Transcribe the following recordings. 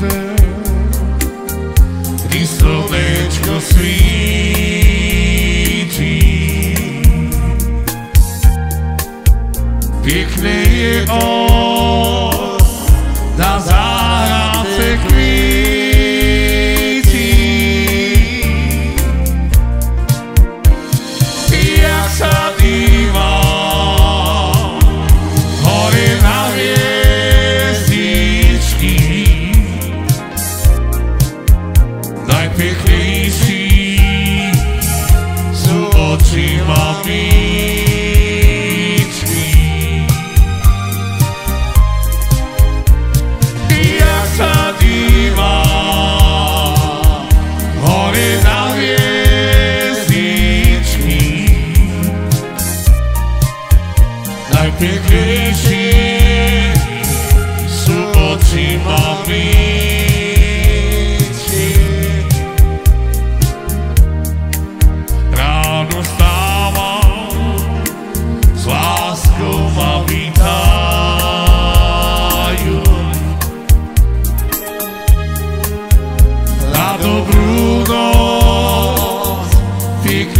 te i slunečko svíti.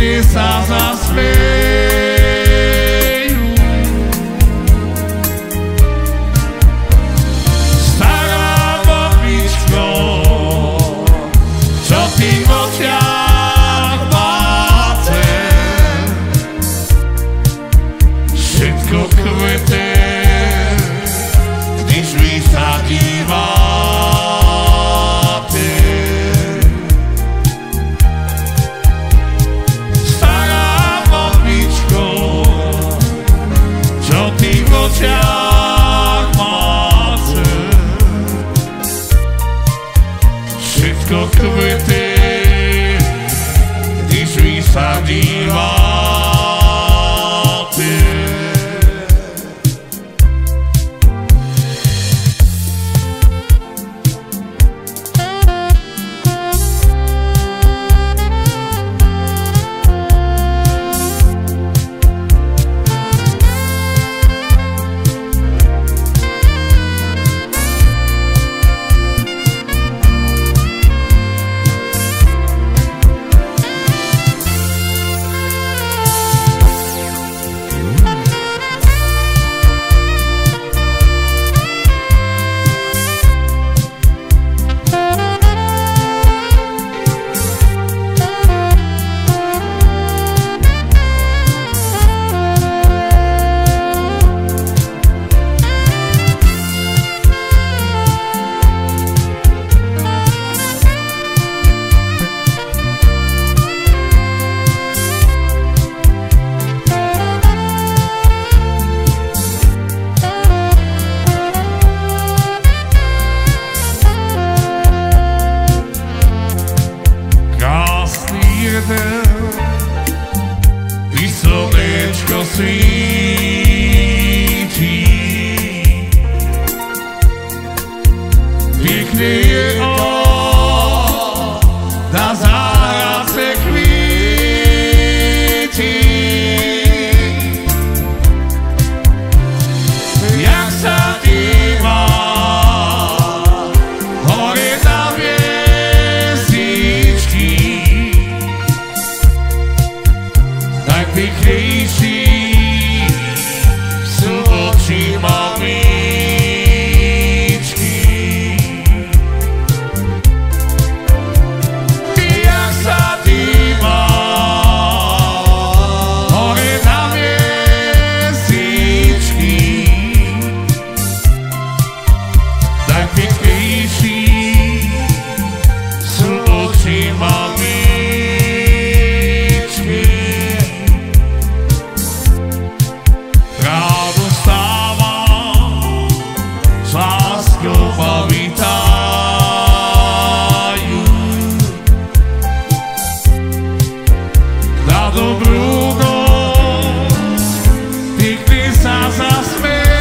všetci sa zasmejú. Stará babičko, čo ty v očiach máte, všetko kvete, když mi sa. see it. essas as.